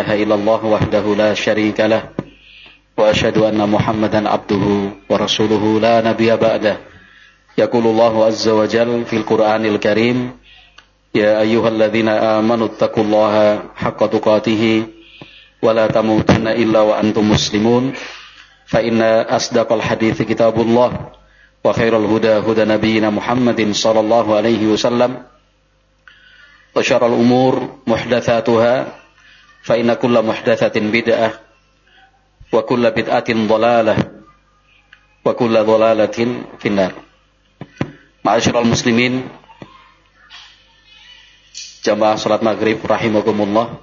إله إلا الله وحده لا شريك له وأشهد أن محمدا عبده ورسوله لا نبي بعده. يقول الله عز وجل في القرآن الكريم يا أيها الذين آمنوا اتقوا الله حق تقاته ولا تموتن إلا وأنتم مسلمون فإن أصدق الحديث كتاب الله وخير الهدى هدى نبينا محمد صلى الله عليه وسلم وشر الأمور محدثاتها fa inna kulla muhdathatin bid'ah wa kulla bid'atin dolalah, wa kulla dhalalatin finnar. Ma'asyiral muslimin jamaah salat maghrib rahimakumullah.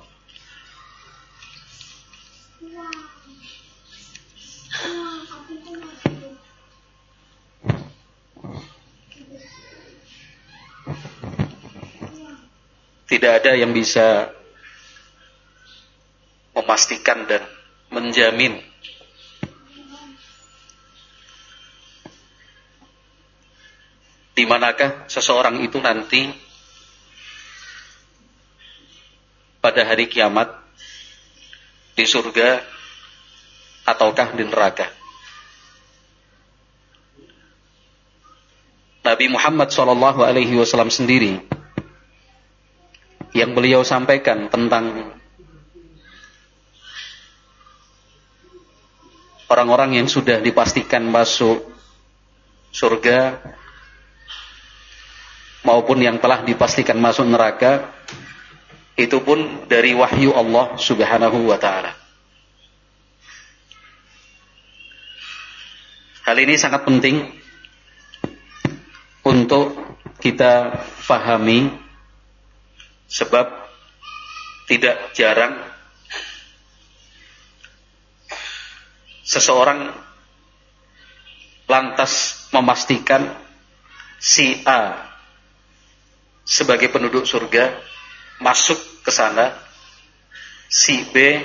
Tidak ada yang bisa memastikan dan menjamin di manakah seseorang itu nanti pada hari kiamat di surga ataukah di neraka. Nabi Muhammad SAW Alaihi Wasallam sendiri yang beliau sampaikan tentang orang-orang yang sudah dipastikan masuk surga maupun yang telah dipastikan masuk neraka itu pun dari wahyu Allah Subhanahu wa taala. Hal ini sangat penting untuk kita fahami sebab tidak jarang seseorang lantas memastikan si A sebagai penduduk surga masuk ke sana, si B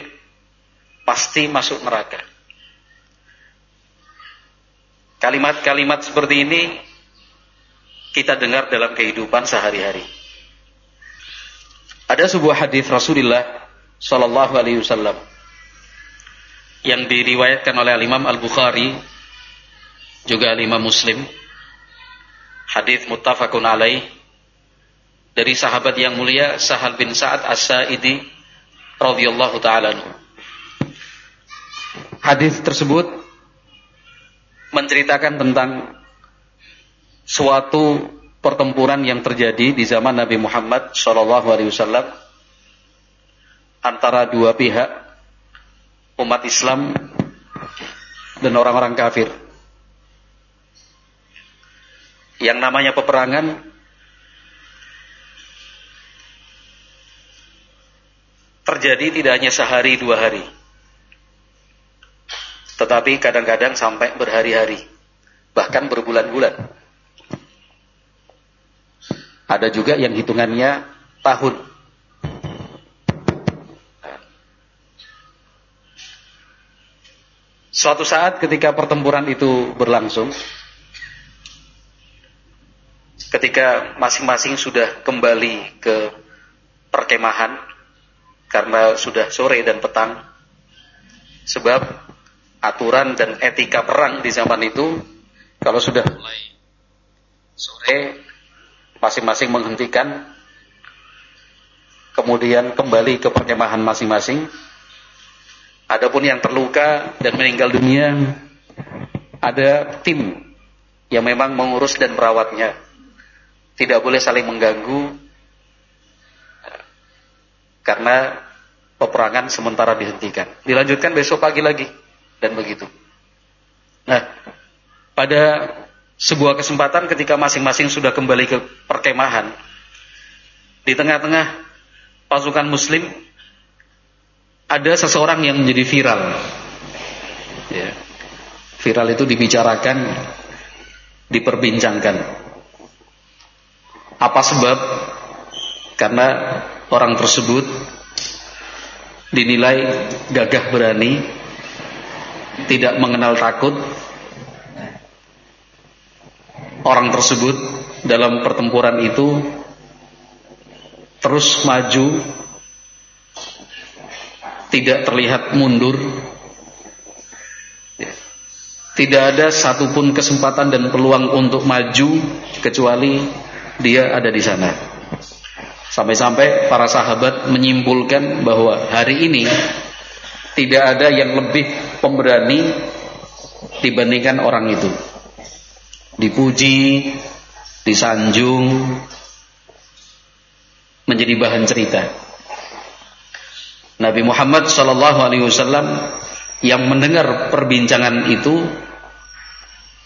pasti masuk neraka. Kalimat-kalimat seperti ini kita dengar dalam kehidupan sehari-hari. Ada sebuah hadis Rasulullah Shallallahu Alaihi Wasallam yang diriwayatkan oleh Imam Al Bukhari juga Imam Muslim. Hadis muttafaqun alaih. Dari sahabat yang mulia Sahal bin Sa'ad As-Sa'idi radhiyallahu taala Hadis tersebut menceritakan tentang suatu pertempuran yang terjadi di zaman Nabi Muhammad wasallam antara dua pihak umat Islam dan orang-orang kafir. Yang namanya peperangan terjadi tidak hanya sehari dua hari, tetapi kadang-kadang sampai berhari-hari, bahkan berbulan-bulan. Ada juga yang hitungannya tahun. Suatu saat ketika pertempuran itu berlangsung, ketika masing-masing sudah kembali ke perkemahan, karena sudah sore dan petang. Sebab aturan dan etika perang di zaman itu kalau sudah mulai sore masing-masing menghentikan kemudian kembali ke perkemahan masing-masing. Adapun yang terluka dan meninggal dunia ada tim yang memang mengurus dan merawatnya. Tidak boleh saling mengganggu karena peperangan sementara dihentikan. Dilanjutkan besok pagi lagi dan begitu. Nah, pada sebuah kesempatan ketika masing-masing sudah kembali ke perkemahan, di tengah-tengah pasukan muslim ada seseorang yang menjadi viral. Ya. Viral itu dibicarakan, diperbincangkan. Apa sebab? Karena orang tersebut dinilai gagah berani, tidak mengenal takut. Orang tersebut dalam pertempuran itu terus maju tidak terlihat mundur. Ya. Tidak ada satupun kesempatan dan peluang untuk maju kecuali dia ada di sana. Sampai-sampai para sahabat menyimpulkan bahwa hari ini tidak ada yang lebih pemberani dibandingkan orang itu. Dipuji, disanjung, menjadi bahan cerita. Nabi Muhammad Shallallahu Alaihi Wasallam yang mendengar perbincangan itu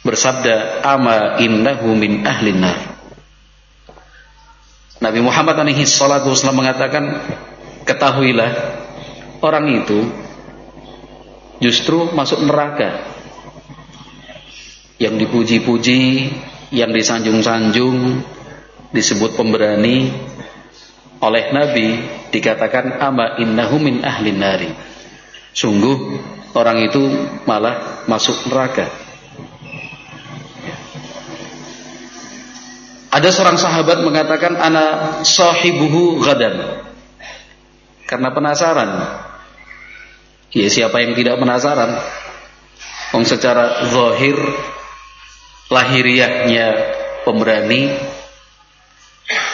bersabda, "Ama innahu min ahlin nar." Nabi Muhammad alaihi wasallam mengatakan, "Ketahuilah, orang itu justru masuk neraka." Yang dipuji-puji, yang disanjung-sanjung, disebut pemberani oleh Nabi dikatakan ama innahu min nari. Sungguh orang itu malah masuk neraka. Ada seorang sahabat mengatakan ana sahibuhu gadan. Karena penasaran. Ya siapa yang tidak penasaran? Wong secara zahir lahiriahnya pemberani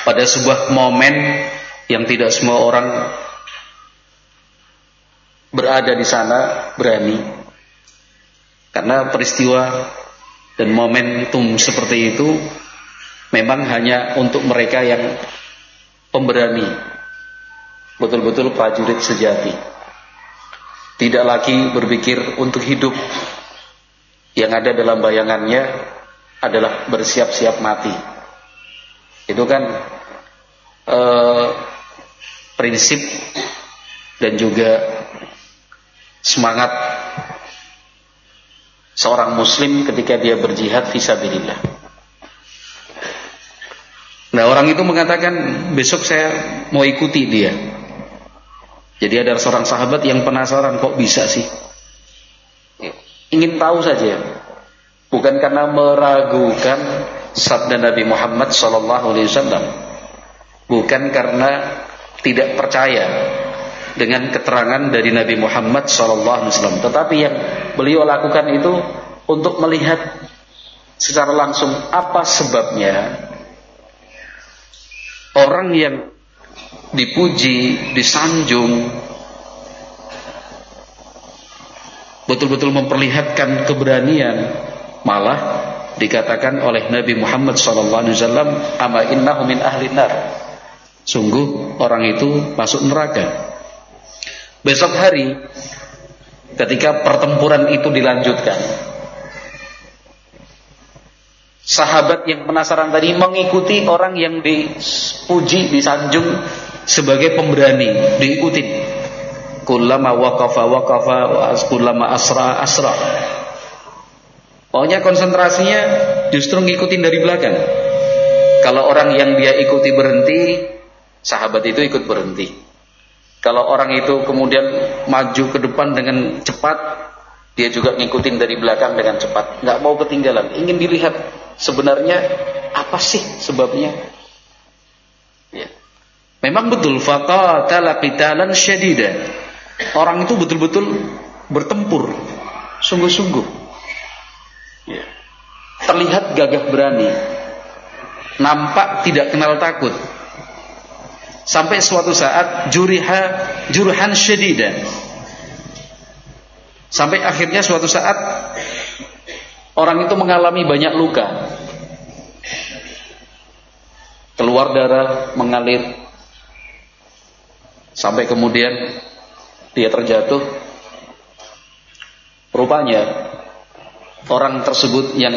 pada sebuah momen yang tidak semua orang berada di sana berani karena peristiwa dan momentum seperti itu memang hanya untuk mereka yang pemberani, betul-betul prajurit sejati. Tidak lagi berpikir untuk hidup. Yang ada dalam bayangannya adalah bersiap-siap mati. Itu kan eh, prinsip dan juga semangat seorang muslim ketika dia berjihad fisabilillah. Nah orang itu mengatakan besok saya mau ikuti dia. Jadi ada seorang sahabat yang penasaran kok bisa sih. Ingin tahu saja. Bukan karena meragukan sabda Nabi Muhammad SAW. Bukan karena tidak percaya dengan keterangan dari Nabi Muhammad SAW. Tetapi yang beliau lakukan itu untuk melihat secara langsung apa sebabnya orang yang dipuji, disanjung, betul-betul memperlihatkan keberanian, malah dikatakan oleh Nabi Muhammad SAW, "Ama innahu min ahli nar." Sungguh orang itu masuk neraka. Besok hari ketika pertempuran itu dilanjutkan, sahabat yang penasaran tadi mengikuti orang yang dipuji, disanjung sebagai pemberani, diikuti. Kullama waqafa waqafa wa kullama asra asra. Pokoknya konsentrasinya justru ngikutin dari belakang. Kalau orang yang dia ikuti berhenti, sahabat itu ikut berhenti. Kalau orang itu kemudian maju ke depan dengan cepat, dia juga ngikutin dari belakang dengan cepat. Nggak mau ketinggalan, ingin dilihat sebenarnya apa sih sebabnya? Ya. Memang betul faqatala qitalan syadida. Orang itu betul-betul bertempur sungguh-sungguh. Ya. Terlihat gagah berani. Nampak tidak kenal takut. Sampai suatu saat juriha juruhan syadida. Sampai akhirnya suatu saat Orang itu mengalami banyak luka. Keluar darah, mengalir. Sampai kemudian dia terjatuh. Rupanya orang tersebut yang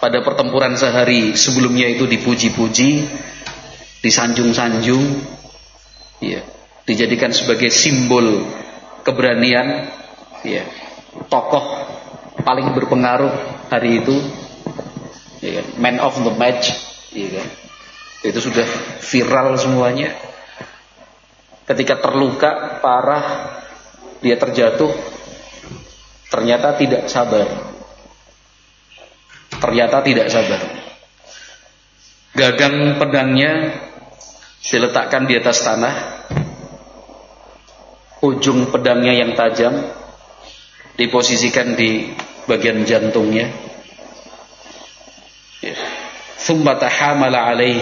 pada pertempuran sehari sebelumnya itu dipuji-puji, disanjung-sanjung, ya, dijadikan sebagai simbol keberanian, ya, tokoh paling berpengaruh hari itu. Ya man of the match. Ya itu sudah viral semuanya. Ketika terluka parah dia terjatuh ternyata tidak sabar. Ternyata tidak sabar. Gagang pedangnya diletakkan di atas tanah ujung pedangnya yang tajam diposisikan di bagian jantungnya. Ya. Alaih.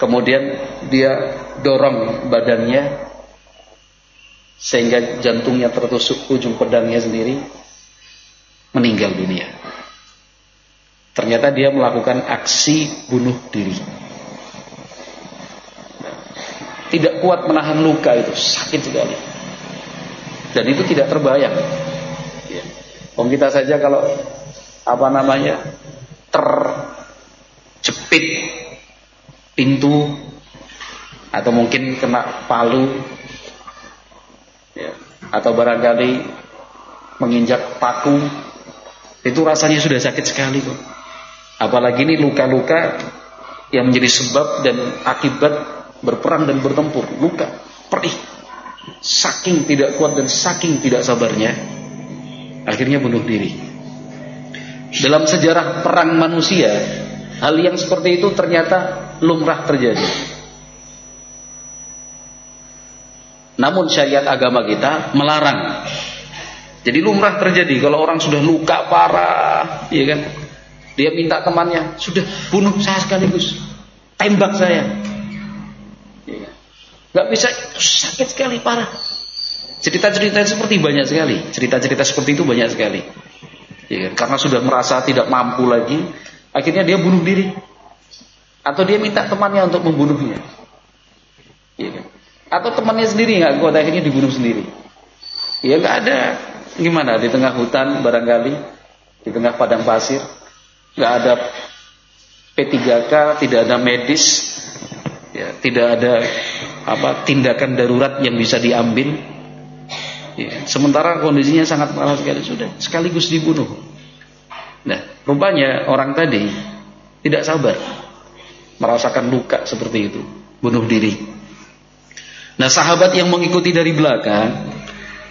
Kemudian dia dorong badannya sehingga jantungnya tertusuk ujung pedangnya sendiri meninggal dunia. Ternyata dia melakukan aksi bunuh diri. Tidak kuat menahan luka itu, sakit sekali. Dan itu tidak terbayang. Ya. Om kita saja kalau apa namanya terjepit pintu atau mungkin kena palu ya, atau barangkali menginjak paku itu rasanya sudah sakit sekali kok apalagi ini luka-luka yang menjadi sebab dan akibat berperang dan bertempur luka perih saking tidak kuat dan saking tidak sabarnya akhirnya bunuh diri dalam sejarah perang manusia hal yang seperti itu ternyata lumrah terjadi. Namun syariat agama kita melarang. Jadi lumrah terjadi kalau orang sudah luka parah, ya kan? Dia minta temannya, sudah bunuh saya sekaligus, tembak saya. Gak bisa, sakit sekali parah. Cerita-cerita seperti banyak sekali, cerita-cerita seperti itu banyak sekali. Ya? Karena sudah merasa tidak mampu lagi, akhirnya dia bunuh diri. Atau dia minta temannya untuk membunuhnya. Ya? Atau temannya sendiri nggak kuat akhirnya dibunuh sendiri. Ya nggak ada. Gimana di tengah hutan barangkali, di tengah padang pasir, nggak ada P3K, tidak ada medis, ya, tidak ada apa tindakan darurat yang bisa diambil. Ya, sementara kondisinya sangat parah sekali sudah sekaligus dibunuh. Nah, rupanya orang tadi tidak sabar merasakan luka seperti itu, bunuh diri. Nah, sahabat yang mengikuti dari belakang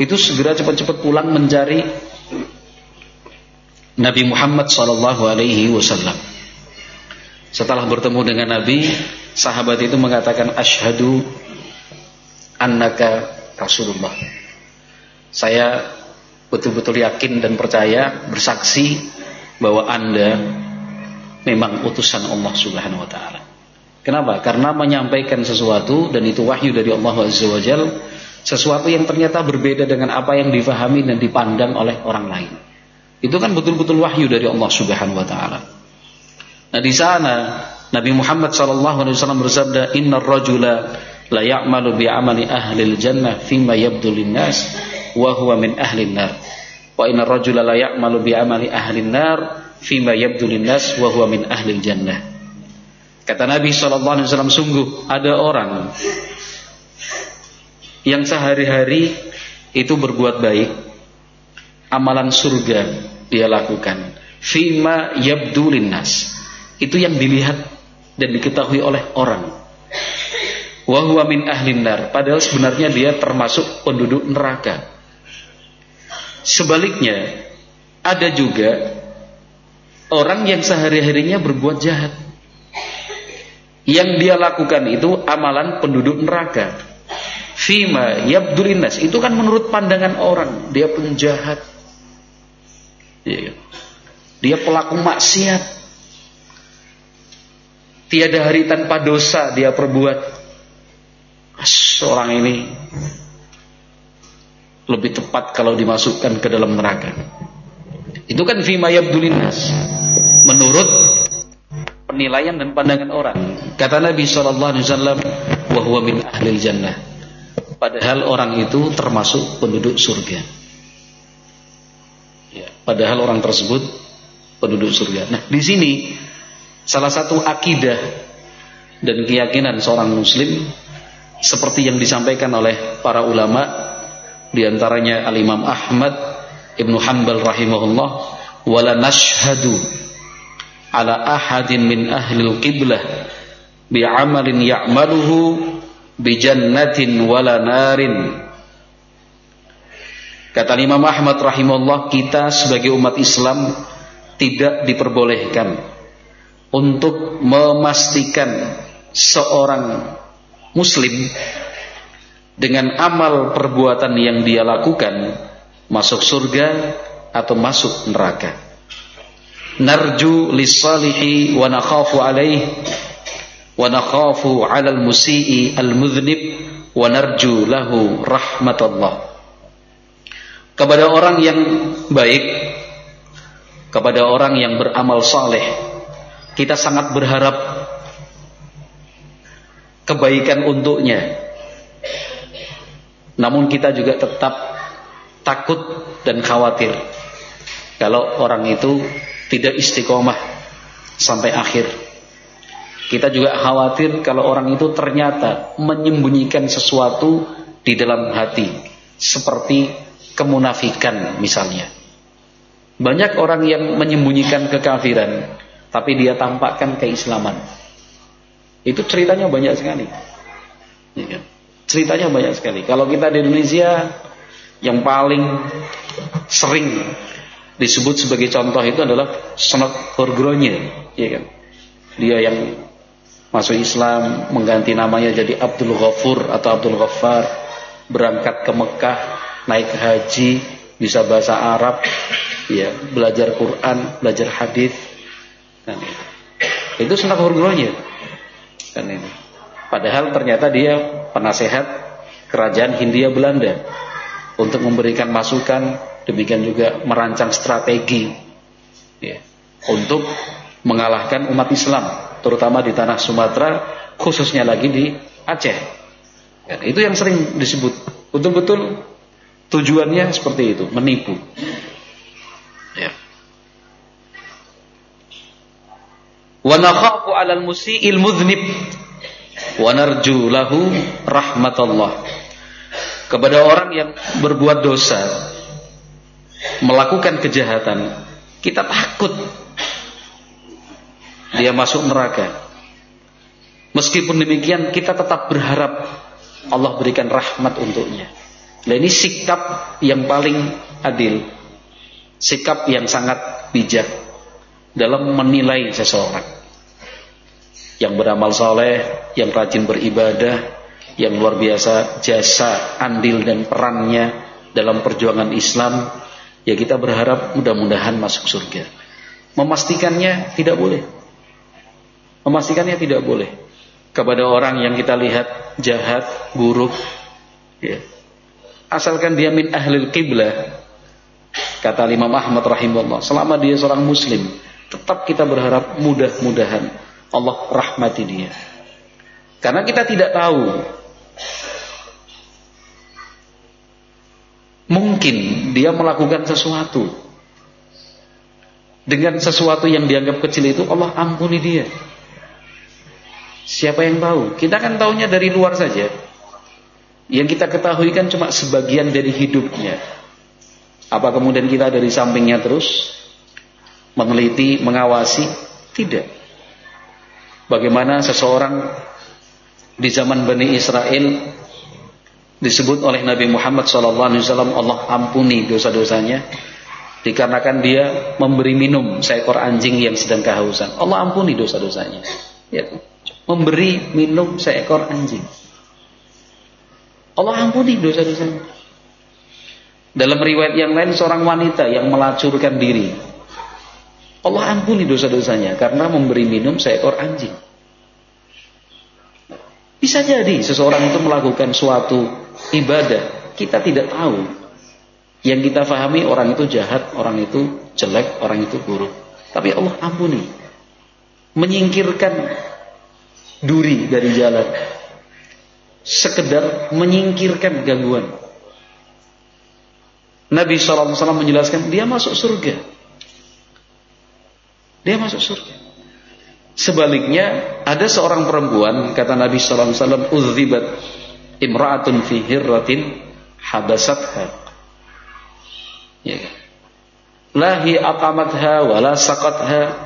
itu segera cepat-cepat pulang mencari Nabi Muhammad sallallahu alaihi wasallam. Setelah bertemu dengan Nabi, sahabat itu mengatakan asyhadu annaka Rasulullah. Saya betul-betul yakin dan percaya bersaksi bahwa Anda memang utusan Allah Subhanahu wa taala. Kenapa? Karena menyampaikan sesuatu dan itu wahyu dari Allah Azza wa Jal, sesuatu yang ternyata berbeda dengan apa yang difahami dan dipandang oleh orang lain. Itu kan betul-betul wahyu dari Allah Subhanahu wa taala. Nah, di sana Nabi Muhammad sallallahu alaihi wasallam bersabda, "Innar rajula la ya'malu bi amali ahli jannah fima yabdu linnas wa huwa min ahli nar." Wa innar rajula la ya'malu bi amali ahli nar fima yabdu linnas wa huwa min ahli jannah. Kata Nabi sallallahu alaihi wasallam sungguh ada orang yang sehari-hari itu berbuat baik, amalan surga dia lakukan. Fima yabdu linnas. Itu yang dilihat dan diketahui oleh orang. Wa huwa min ahlin nar. Padahal sebenarnya dia termasuk penduduk neraka. Sebaliknya, ada juga orang yang sehari-harinya berbuat jahat. Yang dia lakukan itu amalan penduduk neraka. Fima yabdulinas itu kan menurut pandangan orang dia penjahat. Iya. Dia pelaku maksiat. Tiada hari tanpa dosa dia perbuat. Seorang ini lebih tepat kalau dimasukkan ke dalam neraka. Itu kan fima yabdulinas menurut penilaian dan pandangan orang. Kata Nabi sallallahu alaihi wasallam, "Wa huwa min ahli jannah." Padahal orang itu termasuk penduduk surga. Ya, padahal orang tersebut penduduk surga. Nah, di sini salah satu akidah dan keyakinan seorang muslim seperti yang disampaikan oleh para ulama di antaranya Al-Imam Ahmad Ibnu Hanbal rahimahullah wala nashhadu ala ahadin min ahlil qiblah bi'amalin ya'maluhu bi jannatin wala narin. Kata Imam Ahmad rahimahullah kita sebagai umat Islam tidak diperbolehkan untuk memastikan seorang muslim dengan amal perbuatan yang dia lakukan masuk surga atau masuk neraka. Narju lis-salihi wa nakhafu alaih wa nakhafu 'alal musii al-mudhnib wa narju lahu rahmatullah. Kepada orang yang baik, kepada orang yang beramal saleh, kita sangat berharap kebaikan untuknya. Namun kita juga tetap takut dan khawatir kalau orang itu tidak istiqomah sampai akhir. Kita juga khawatir kalau orang itu ternyata menyembunyikan sesuatu di dalam hati seperti kemunafikan misalnya. Banyak orang yang menyembunyikan kekafiran tapi dia tampakkan keislaman. Itu ceritanya banyak sekali. Ya kan? Ceritanya banyak sekali. Kalau kita di Indonesia yang paling sering disebut sebagai contoh itu adalah Sonok Horgronya, ya kan? Dia yang masuk Islam mengganti namanya jadi Abdul Ghafur atau Abdul Ghaffar, berangkat ke Mekah, naik haji, bisa bahasa Arab, ya, belajar Quran, belajar hadis. Kan itu Sonok Horgronya. Kan ini. Padahal ternyata dia penasehat kerajaan Hindia Belanda untuk memberikan masukan, demikian juga merancang strategi ya, untuk mengalahkan umat Islam, terutama di tanah Sumatera, khususnya lagi di Aceh. Ya, itu yang sering disebut. Betul-betul tujuannya seperti itu, menipu. Wa nakhafu 'alal musii'il mudhnib. Wa narju lahu kepada orang yang berbuat dosa melakukan kejahatan kita takut. Dia masuk neraka. Meskipun demikian kita tetap berharap Allah berikan rahmat untuknya. Nah ini sikap yang paling adil. Sikap yang sangat bijak dalam menilai seseorang yang beramal soleh, yang rajin beribadah, yang luar biasa jasa, andil dan perannya dalam perjuangan Islam, ya kita berharap mudah-mudahan masuk surga. Memastikannya tidak boleh. Memastikannya tidak boleh kepada orang yang kita lihat jahat, buruk, ya. Asalkan dia min ahlil qiblah, kata Imam Ahmad rahimahullah, selama dia seorang muslim, tetap kita berharap mudah-mudahan Allah rahmati dia. Karena kita tidak tahu mungkin dia melakukan sesuatu dengan sesuatu yang dianggap kecil itu Allah ampuni dia. Siapa yang tahu? Kita kan tahunya dari luar saja. Yang kita ketahui kan cuma sebagian dari hidupnya. Apa kemudian kita dari sampingnya terus meneliti, mengawasi? Tidak. Bagaimana seseorang di zaman Bani Israel disebut oleh Nabi Muhammad SAW Allah ampuni dosa-dosanya dikarenakan dia memberi minum seekor anjing yang sedang kehausan. Allah ampuni dosa-dosanya. Ya. Memberi minum seekor anjing. Allah ampuni dosa-dosanya. Dalam riwayat yang lain seorang wanita yang melacurkan diri Allah ampuni dosa-dosanya karena memberi minum seekor anjing. Bisa jadi seseorang itu melakukan suatu ibadah, kita tidak tahu. Yang kita fahami orang itu jahat, orang itu jelek, orang itu buruk. Tapi Allah ampuni. Menyingkirkan duri dari jalan. Sekedar menyingkirkan gangguan. Nabi SAW menjelaskan dia masuk surga. Dia masuk surga. Sebaliknya ada seorang perempuan kata Nabi wasallam udzibat imra'atun fi hirratin habasatha. Ya. La hi aqamatha wala saqatha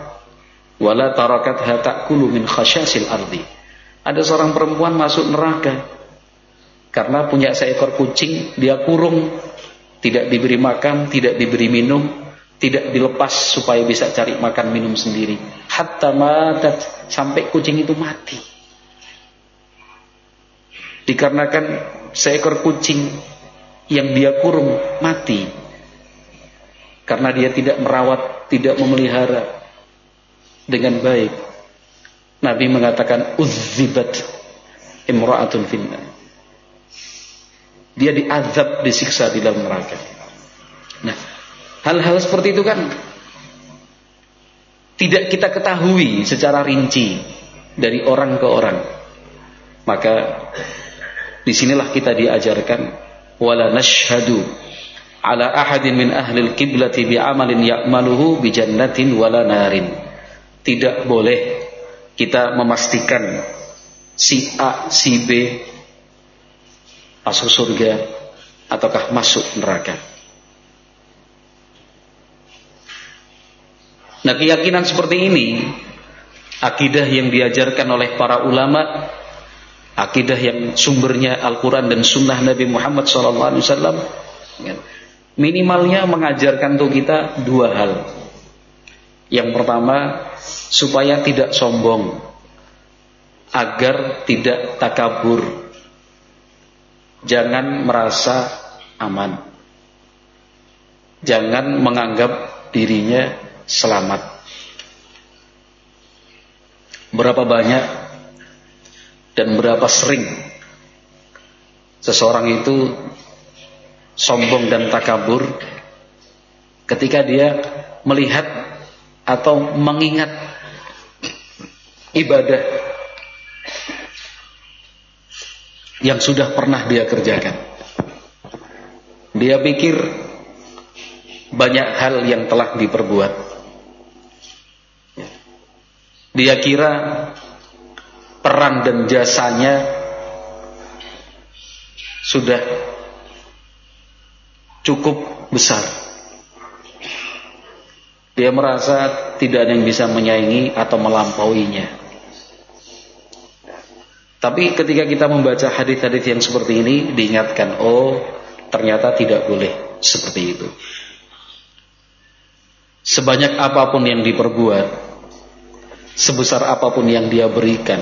wala tarakatha ta'kulu min khasyasil ardi. Ada seorang perempuan masuk neraka karena punya seekor kucing, dia kurung, tidak diberi makan, tidak diberi minum, tidak dilepas supaya bisa cari makan minum sendiri. Hatta matat sampai kucing itu mati. dikarenakan seekor kucing yang dia kurung mati karena dia tidak merawat, tidak memelihara dengan baik. Nabi mengatakan uzzibat imra'atun finna. Dia diazab, disiksa di dalam neraka. Nah, hal-hal seperti itu kan tidak kita ketahui secara rinci dari orang ke orang. Maka di sinilah kita diajarkan wala nashhadu ala ahadin min ahli al-qiblati bi amalin ya'maluhu bi jannatin wala narin. Tidak boleh kita memastikan si A, si B masuk surga ataukah masuk neraka. Nah keyakinan seperti ini akidah yang diajarkan oleh para ulama akidah yang sumbernya Al-Quran dan Sunnah Nabi Muhammad SAW ya, minimalnya mengajarkan untuk kita dua hal. Yang pertama supaya tidak sombong agar tidak takabur. Jangan merasa aman. Jangan menganggap dirinya selamat berapa banyak dan berapa sering seseorang itu sombong dan takabur ketika dia melihat atau mengingat ibadah yang sudah pernah dia kerjakan. Dia pikir banyak hal yang telah diperbuat. Dia kira peran dan jasanya sudah cukup besar. Dia merasa tidak ada yang bisa menyaingi atau melampauinya. Tapi ketika kita membaca hadis-hadis yang seperti ini diingatkan, oh ternyata tidak boleh seperti itu. Sebanyak apa pun yang diperbuat, sebesar apa pun yang dia berikan,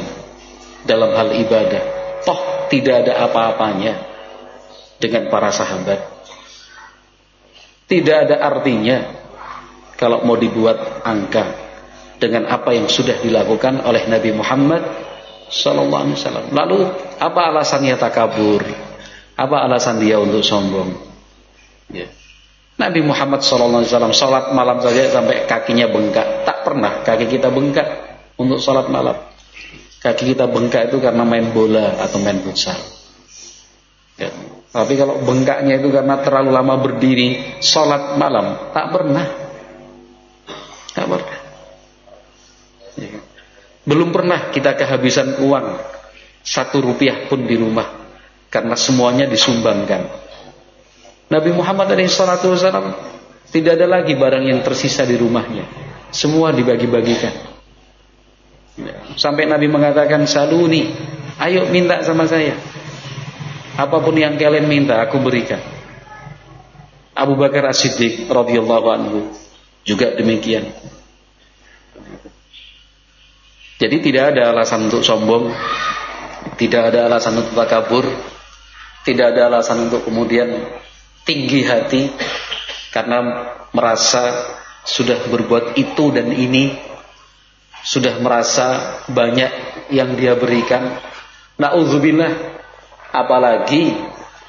dalam hal ibadah. Toh tidak ada apa-apanya dengan para sahabat. Tidak ada artinya kalau mau dibuat angka dengan apa yang sudah dilakukan oleh Nabi Muhammad sallallahu alaihi wasallam. Lalu apa alasannya takabur? Apa alasan dia untuk sombong? Ya. Nabi Muhammad wasallam salat malam saja sampai kakinya bengkak. Tak pernah kaki kita bengkak untuk salat malam. Kaki kita bengkak itu karena main bola atau main futsal. Ya. Tapi kalau bengkaknya itu karena terlalu lama berdiri, sholat malam, tak pernah. Tak pernah. Ya. Belum pernah kita kehabisan uang satu rupiah pun di rumah karena semuanya disumbangkan. Nabi Muhammad SAW tidak ada lagi barang yang tersisa di rumahnya, semua dibagi-bagikan. Sampai Nabi mengatakan saluni, ayo minta sama saya. Apa pun yang kalian minta aku berikan. Abu Bakar As-Siddiq radhiyallahu anhu juga demikian. Jadi tidak ada alasan untuk sombong, tidak ada alasan untuk takabur, tidak ada alasan untuk kemudian tinggi hati karena merasa sudah berbuat itu dan ini sudah merasa banyak yang dia berikan. Nauzubillah, apalagi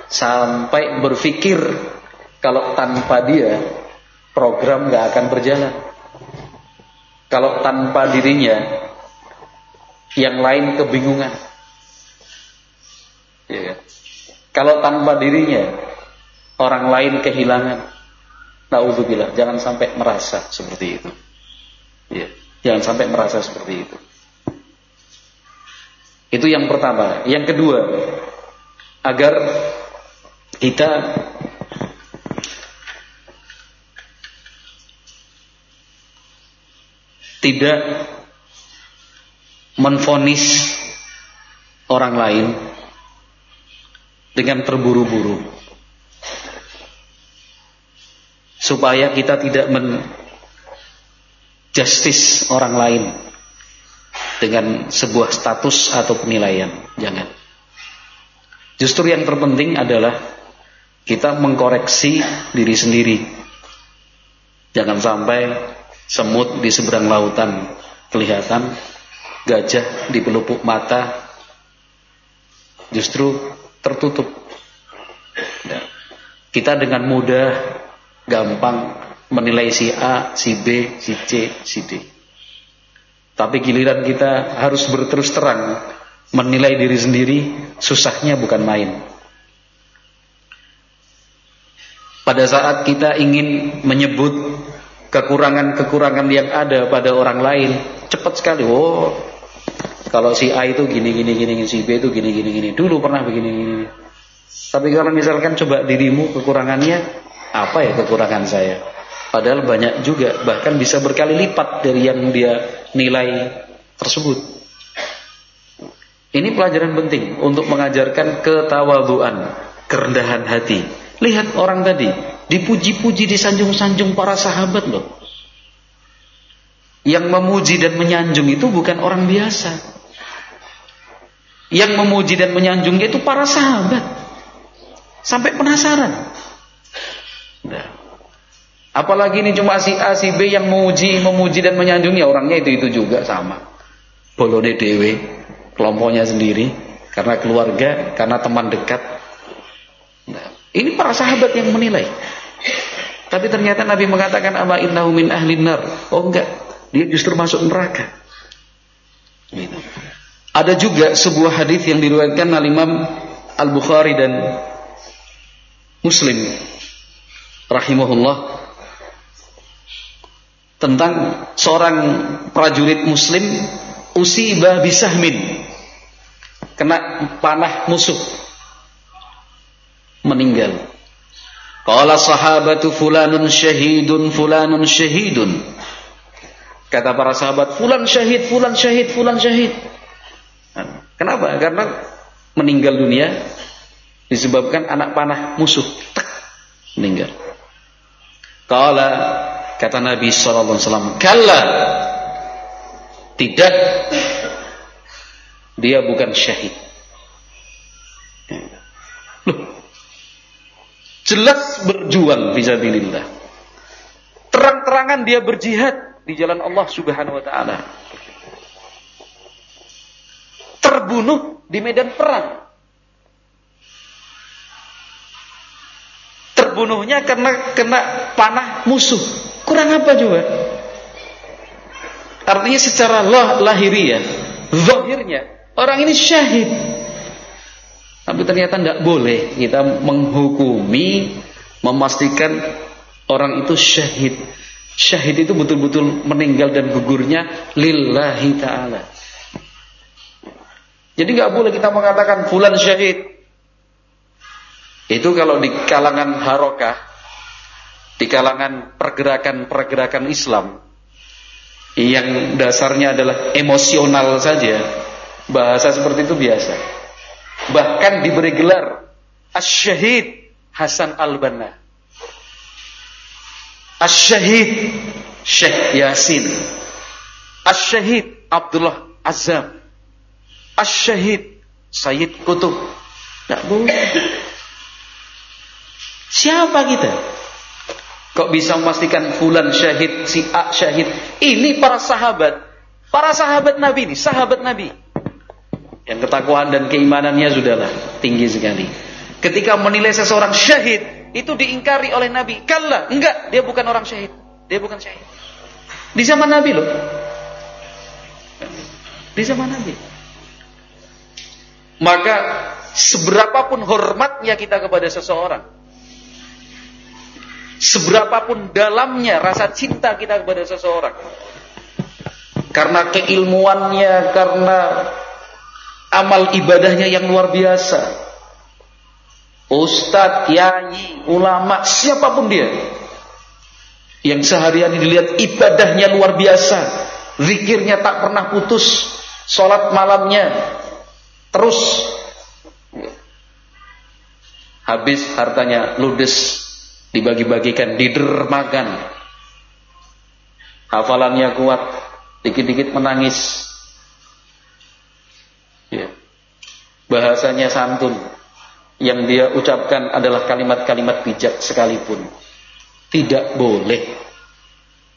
sampai berpikir kalau tanpa dia program nggak akan berjalan. Kalau tanpa dirinya yang lain kebingungan. Ya. Kalau tanpa dirinya orang lain kehilangan. Nauzubillah, jangan sampai merasa seperti itu. Ya. Jangan sampai merasa seperti itu. Itu yang pertama. Yang kedua, agar kita tidak menfonis orang lain dengan terburu-buru supaya kita tidak men justice orang lain dengan sebuah status atau penilaian. Jangan. Justru yang terpenting adalah kita mengkoreksi diri sendiri. Jangan sampai semut di seberang lautan kelihatan, gajah di pelupuk mata justru tertutup. Kita dengan mudah, gampang menilai si A, si B, si C, si D. Tapi giliran kita harus berterus terang menilai diri sendiri susahnya bukan main. Pada saat kita ingin menyebut kekurangan-kekurangan yang ada pada orang lain, cepat sekali. Oh, kalau si A itu gini gini gini, si B itu gini gini gini. Dulu pernah begini gini. Tapi kalau misalkan coba dirimu kekurangannya, apa ya kekurangan saya? Padahal banyak juga, bahkan bisa berkali lipat dari yang dia nilai tersebut. Ini pelajaran penting untuk mengajarkan ketawaduan, kerendahan hati. Lihat orang tadi, dipuji-puji, disanjung-sanjung para sahabat loh. Yang memuji dan menyanjung itu bukan orang biasa. Yang memuji dan menyanjungnya itu para sahabat. Sampai penasaran. Nah. Apalagi ini cuma si A, si B yang memuji, memuji dan menyanjungnya. Orangnya itu-itu juga sama. Bolone dewe kelompoknya sendiri, karena keluarga, karena teman dekat. Nah, ini para sahabat yang menilai. Tapi ternyata Nabi mengatakan ama innahu min ahli nar. Oh enggak, dia justru masuk neraka. Gitu. Ada juga sebuah hadis yang diriwayatkan oleh Imam Al-Bukhari dan Muslim rahimahullah tentang seorang prajurit muslim usibah bisahmin kena panah musuh meninggal. Qala sahabatu fulanun syahidun fulanun syahidun. Kata para sahabat fulan syahid fulan syahid fulan syahid. Kenapa? Karena meninggal dunia disebabkan anak panah musuh tak meninggal qala kata Nabi sallallahu alaihi wasallam kalla tidak dia bukan syahid. Loh, jelas berjuang fisabilillah. Terang-terangan dia berjihad di jalan Allah Subhanahu wa taala. Terbunuh di medan perang. Terbunuhnya karena kena panah musuh. Kurang apa juga? Artinya secara lah, lahiriah, zahirnya orang ini syahid. Tapi ternyata tidak boleh kita menghukumi, memastikan orang itu syahid. Syahid itu betul-betul meninggal dan gugurnya lillahi ta'ala. Jadi nggak boleh kita mengatakan fulan syahid. Itu kalau di kalangan harokah, di kalangan pergerakan-pergerakan Islam, yang dasarnya adalah emosional saja, bahasa seperti itu biasa. Bahkan diberi gelar Asyahid Hasan Al-Banna. Asyahid Syekh Yasin. Asyahid Abdullah Azam. Asyahid Sayyid Kutub. Tidak boleh. Siapa kita? Kok bisa memastikan fulan syahid, si A syahid? Ini para sahabat. Para sahabat Nabi ini, sahabat Nabi. Yang ketakwaan dan keimanannya sudahlah tinggi sekali. Ketika menilai seseorang syahid, itu diingkari oleh Nabi. Kalla, enggak, dia bukan orang syahid. Dia bukan syahid. Di zaman Nabi loh. Di zaman Nabi. Maka seberapapun hormatnya kita kepada seseorang, Seberapapun dalamnya rasa cinta kita kepada seseorang. Karena keilmuannya, karena amal ibadahnya yang luar biasa. Ustadz, kiai, ulama, siapa pun dia. Yang seharian dilihat ibadahnya luar biasa. Zikirnya tak pernah putus. Sholat malamnya terus. Habis hartanya ludes dibagi-bagikan, didermakan. Hafalannya kuat, dikit-dikit menangis. Ya. Bahasanya santun, yang dia ucapkan adalah kalimat-kalimat bijak sekalipun. Tidak boleh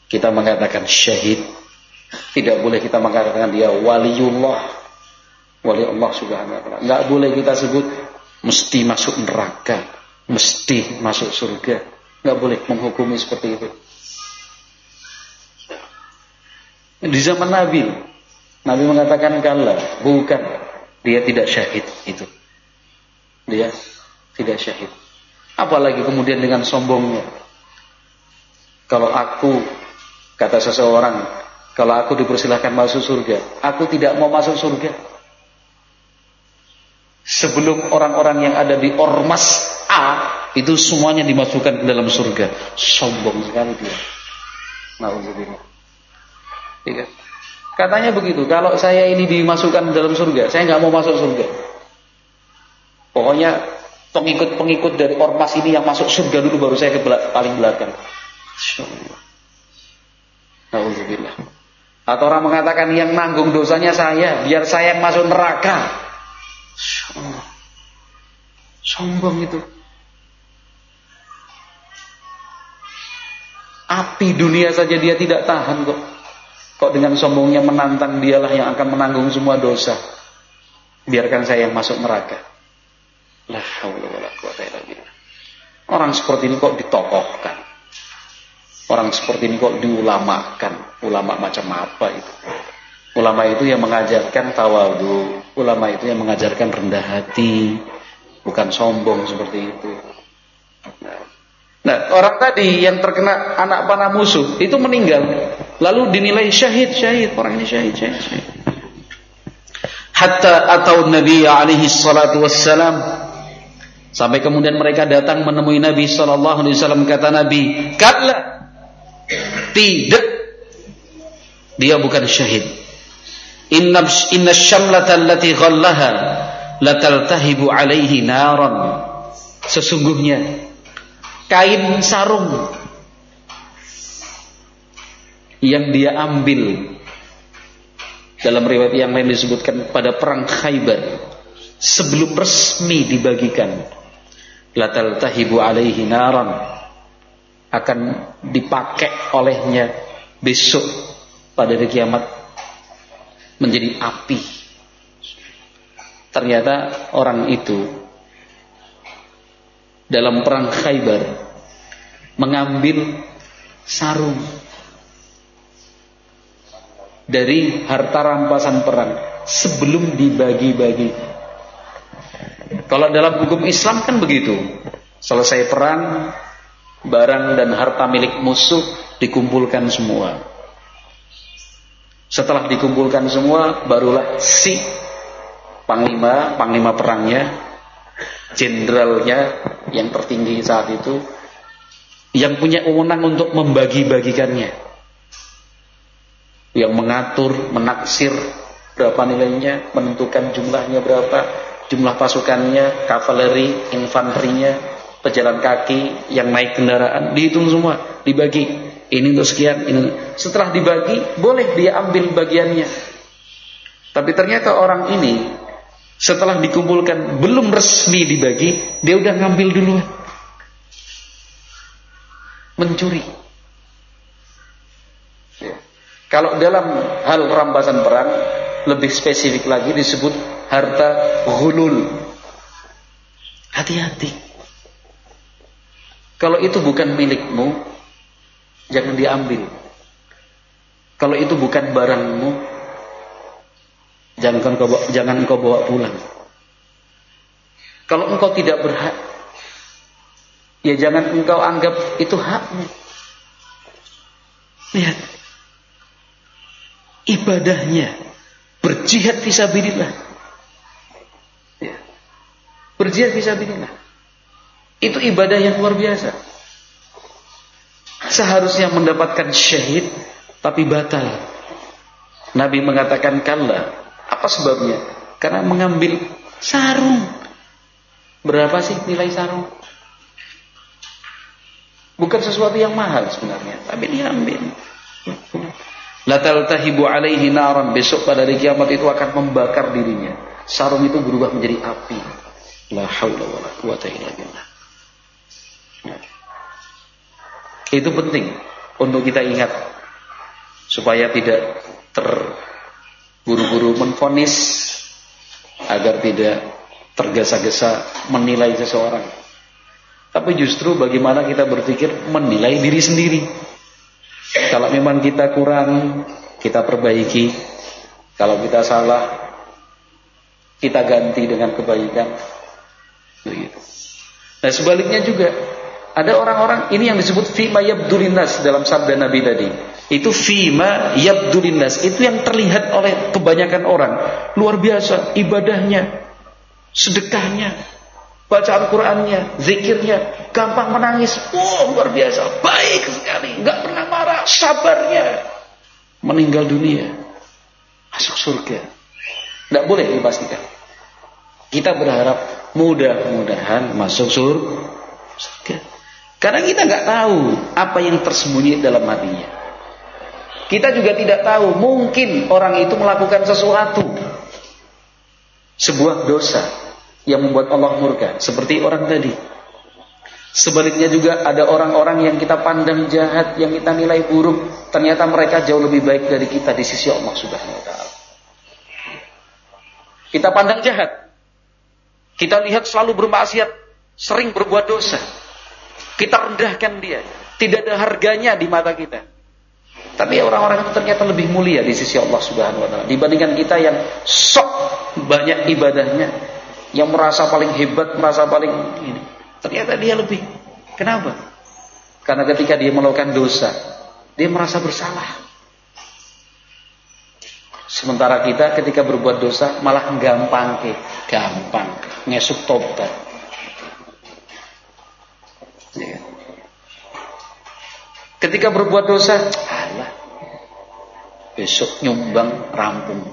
kita mengatakan syahid. Tidak boleh kita mengatakan dia waliullah. Wali Allah subhanahu wa ta'ala. Nggak boleh kita sebut mesti masuk neraka. Mesti masuk surga. Nggak boleh menghukumi seperti itu. Di zaman Nabi, Nabi mengatakan kalau bukan dia tidak syahid itu dia tidak syahid. Apalagi kemudian dengan sombongnya. Kalau aku, kata seseorang, kalau aku dipersilahkan masuk surga, aku tidak mau masuk surga. Sebelum orang-orang yang ada di ormas A, itu semuanya dimasukkan ke dalam surga. Sombong sekali dia. Nauzubillah. Iya. Katanya begitu, kalau saya ini dimasukkan ke dalam surga, saya nggak mau masuk surga. Pokoknya pengikut-pengikut dari ormas ini yang masuk surga dulu baru saya ke paling belakang. Alhamdulillah. Atau orang mengatakan yang nanggung dosanya saya, biar saya yang masuk neraka. Sombong itu. Api dunia saja dia tidak tahan kok. Kok dengan sombongnya menantang dialah yang akan menanggung semua dosa. Biarkan saya yang masuk neraka. Orang seperti ini kok ditokohkan. Orang seperti ini kok diulamakan. Ulama macam apa itu? Ulama itu yang mengajarkan tawadu. Ulama itu yang mengajarkan rendah hati. Bukan sombong seperti itu. Nah, orang tadi yang terkena anak panah musuh itu meninggal, lalu dinilai syahid, syahid, orang ini syahid, syahid, syahid. Hatta atau Nabi alaihi salatu wassalam Sampai kemudian mereka datang menemui Nabi sallallahu alaihi wasallam kata Nabi, "Kalla." Tidak. Dia bukan syahid. Inna syamlata allati ghallaha lataltahibu alaihi naran. Sesungguhnya kain sarung yang dia ambil dalam riwayat yang lain disebutkan pada perang Khaybar sebelum resmi dibagikan latal tahibu alaihi naran akan dipakai olehnya besok pada hari kiamat menjadi api. Ternyata orang itu dalam perang Khaybar mengambil sarung dari harta rampasan perang sebelum dibagi-bagi kalau dalam hukum Islam kan begitu. Selesai perang, barang dan harta milik musuh dikumpulkan semua. Setelah dikumpulkan semua, barulah si panglima, panglima perangnya, jenderalnya yang tertinggi saat itu, yang punya wewenang untuk membagi-bagikannya. Yang mengatur, menaksir berapa nilainya, menentukan jumlahnya berapa, jumlah pasukannya, kavaleri, infanterinya, pejalan kaki yang naik kendaraan, dihitung semua, dibagi. Ini untuk sekian, ini. Setelah dibagi, boleh dia ambil bagiannya. Tapi ternyata orang ini setelah dikumpulkan belum resmi dibagi, dia udah ngambil dulu. Mencuri. Ya. Kalau dalam hal rampasan perang lebih spesifik lagi disebut harta hulul. Hati-hati. Kalau itu bukan milikmu, jangan diambil. Kalau itu bukan barangmu, jangan kau bawa, jangan kau bawa pulang. Kalau engkau tidak berhak, ya jangan engkau anggap itu hakmu. Lihat ibadahnya berjihad fisabilillah. Ya. Berjihad fisabilillah. Itu ibadah yang luar biasa. Seharusnya mendapatkan syahid tapi batal. Nabi mengatakan kalla. Apa sebabnya? Karena mengambil sarung. Berapa sih nilai sarung? Bukan sesuatu yang mahal sebenarnya, tapi diambil. Latal tahibu alaihi naran besok pada hari kiamat itu akan membakar dirinya. Sarung itu berubah menjadi api. La haula wala quwata illa billah. Itu penting untuk kita ingat supaya tidak terburu-buru menfonis agar tidak tergesa-gesa menilai seseorang. Tapi justru bagaimana kita berpikir menilai diri sendiri. Kalau memang kita kurang, kita perbaiki. Kalau kita salah, kita ganti dengan kebaikan. Nah sebaliknya juga ada orang-orang ini yang disebut fima yabdulinas dalam sabda Nabi tadi. Itu fima yabdulinas itu yang terlihat oleh kebanyakan orang. Luar biasa ibadahnya, sedekahnya, bacaan Qur'annya, zikirnya, gampang menangis. Oh, luar biasa, baik sekali, nggak pernah marah, sabarnya. Meninggal dunia, masuk surga. Tidak boleh dipastikan. Kita berharap mudah-mudahan masuk surga. Karena kita nggak tahu apa yang tersembunyi dalam hatinya. Kita juga tidak tahu mungkin orang itu melakukan sesuatu sebuah dosa yang membuat Allah murka seperti orang tadi. Sebaliknya juga ada orang-orang yang kita pandang jahat, yang kita nilai buruk, ternyata mereka jauh lebih baik dari kita di sisi Allah Subhanahu wa taala. Kita pandang jahat. Kita lihat selalu bermaksiat, sering berbuat dosa. Kita rendahkan dia. Tidak ada harganya di mata kita. Tapi orang-orang itu ternyata lebih mulia di sisi Allah Subhanahu wa taala dibandingkan kita yang sok banyak ibadahnya, yang merasa paling hebat, merasa paling ini. Ternyata dia lebih. Kenapa? Karena ketika dia melakukan dosa, dia merasa bersalah. Sementara kita ketika berbuat dosa malah gampang ke, gampang ngesuk tobat. Ya. Ketika berbuat dosa, Allah besok nyumbang rampung.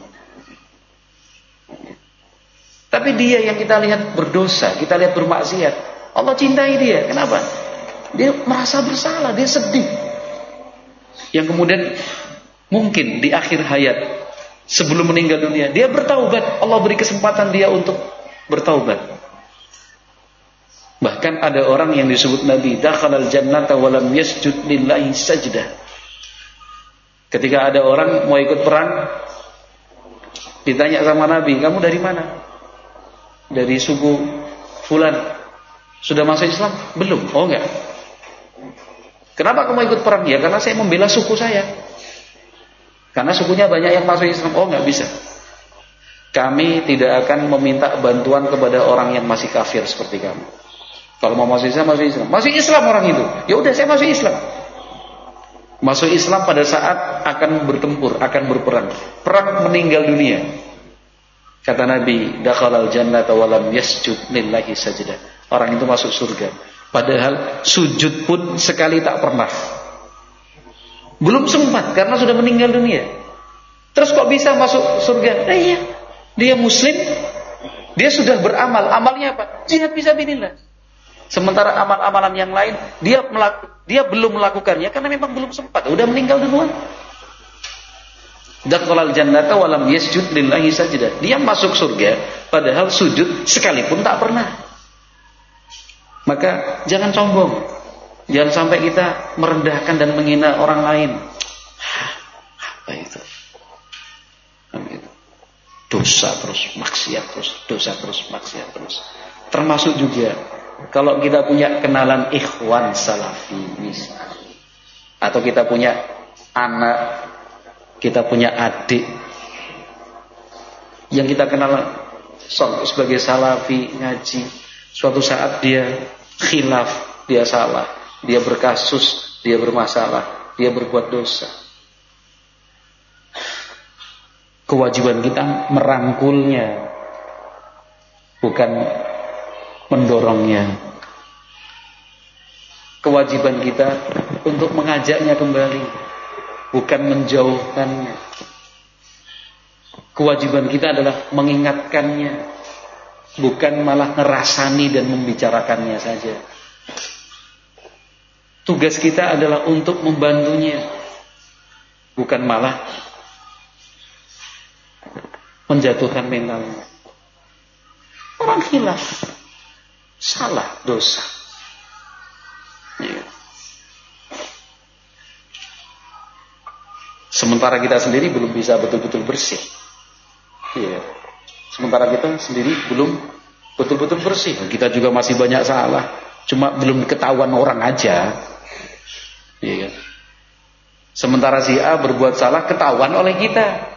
Tapi dia yang kita lihat berdosa, kita lihat bermaksiat. Allah cintai dia. Kenapa? Dia merasa bersalah, dia sedih. Yang kemudian mungkin di akhir hayat sebelum meninggal dunia, dia bertaubat. Allah beri kesempatan dia untuk bertaubat. Bahkan ada orang yang disebut Nabi dakhalal jannata wa lam yasjud lillahi sajdah. Ketika ada orang mau ikut perang ditanya sama Nabi, "Kamu dari mana?" Dari suku fulan. Sudah masuk Islam? Belum. Oh enggak. Kenapa kamu ikut perang? Ya karena saya membela suku saya. Karena sukunya banyak yang masuk Islam. Oh enggak bisa. Kami tidak akan meminta bantuan kepada orang yang masih kafir seperti kamu. Kalau mau masuk Islam, masuk Islam. Masuk Islam orang itu. Ya udah saya masuk Islam. Masuk Islam pada saat akan bertempur, akan berperang. Perang meninggal dunia. Kata Nabi, dakhalal jannata wa lam yasjud lillahi sajdah. Orang itu masuk surga. Padahal sujud pun sekali tak pernah. Belum sempat karena sudah meninggal dunia. Terus kok bisa masuk surga? Eh iya, dia muslim, dia sudah beramal. Amalnya apa? Jihad bisa binillah. Sementara amal-amalan yang lain dia melaku, dia belum melakukannya karena memang belum sempat, udah meninggal duluan. Dakhalal jannata walam yasjud lillahi sajdah. Dia masuk surga padahal sujud sekalipun tak pernah. Maka jangan sombong. Jangan sampai kita merendahkan dan menghina orang lain. Apa itu? Dosa terus, maksiat terus, dosa terus, maksiat terus. Termasuk juga kalau kita punya kenalan ikhwan salafi misalnya atau kita punya anak kita punya adik yang kita kenal sebagai salafi ngaji suatu saat dia khilaf dia salah dia berkasus dia bermasalah dia berbuat dosa. Kewajiban kita merangkulnya bukan mendorongnya. Kewajiban kita untuk mengajaknya kembali, bukan menjauhkannya. Kewajiban kita adalah mengingatkannya, bukan malah ngerasani dan membicarakannya saja. Tugas kita adalah untuk membantunya, bukan malah menjatuhkan mentalnya. Orang khilaf. Salah, dosa. Ya. Sementara kita sendiri belum bisa betul-betul bersih. Ya. Sementara kita sendiri belum betul-betul bersih. Kita juga masih banyak salah. Cuma belum ketahuan orang aja. Ya kan? Sementara si A berbuat salah ketahuan oleh kita.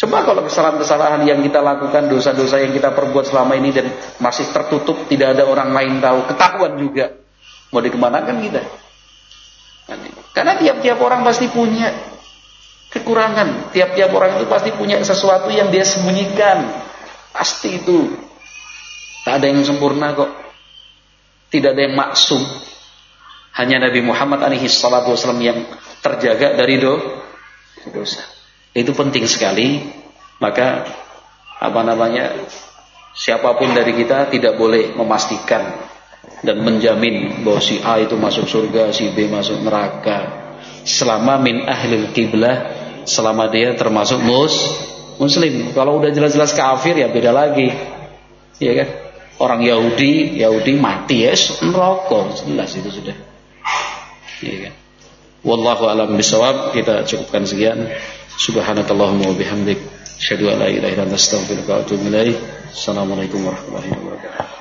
Coba kalau kesalahan-kesalahan yang kita lakukan, dosa-dosa yang kita perbuat selama ini dan masih tertutup, tidak ada orang lain tahu, ketahuan juga. Mau dikemanakan kita? Karena tiap-tiap orang pasti punya kekurangan. Tiap-tiap orang itu pasti punya sesuatu yang dia sembunyikan. Pasti itu. Tak ada yang sempurna kok. Tidak ada yang maksum. Hanya Nabi Muhammad alaihi salatu wasallam yang terjaga dari do, dosa. Itu penting sekali. Maka apa namanya? Siapa pun dari kita tidak boleh memastikan dan menjamin bahwa si A itu masuk surga, si B masuk neraka. Selama min ahlil kiblah, selama dia termasuk mus muslim. Kalau udah jelas-jelas kafir ya beda lagi. Ya kan? Orang Yahudi, Yahudi mati ya neraka, jelas itu sudah. Ya kan? Wallahu alam bisawab. Kita cukupkan sekian. Subhanakallahumma wa bihamdik. Asyhadu an la ilaha illa anta wa atubu ilaik. Assalamualaikum warahmatullahi wabarakatuh.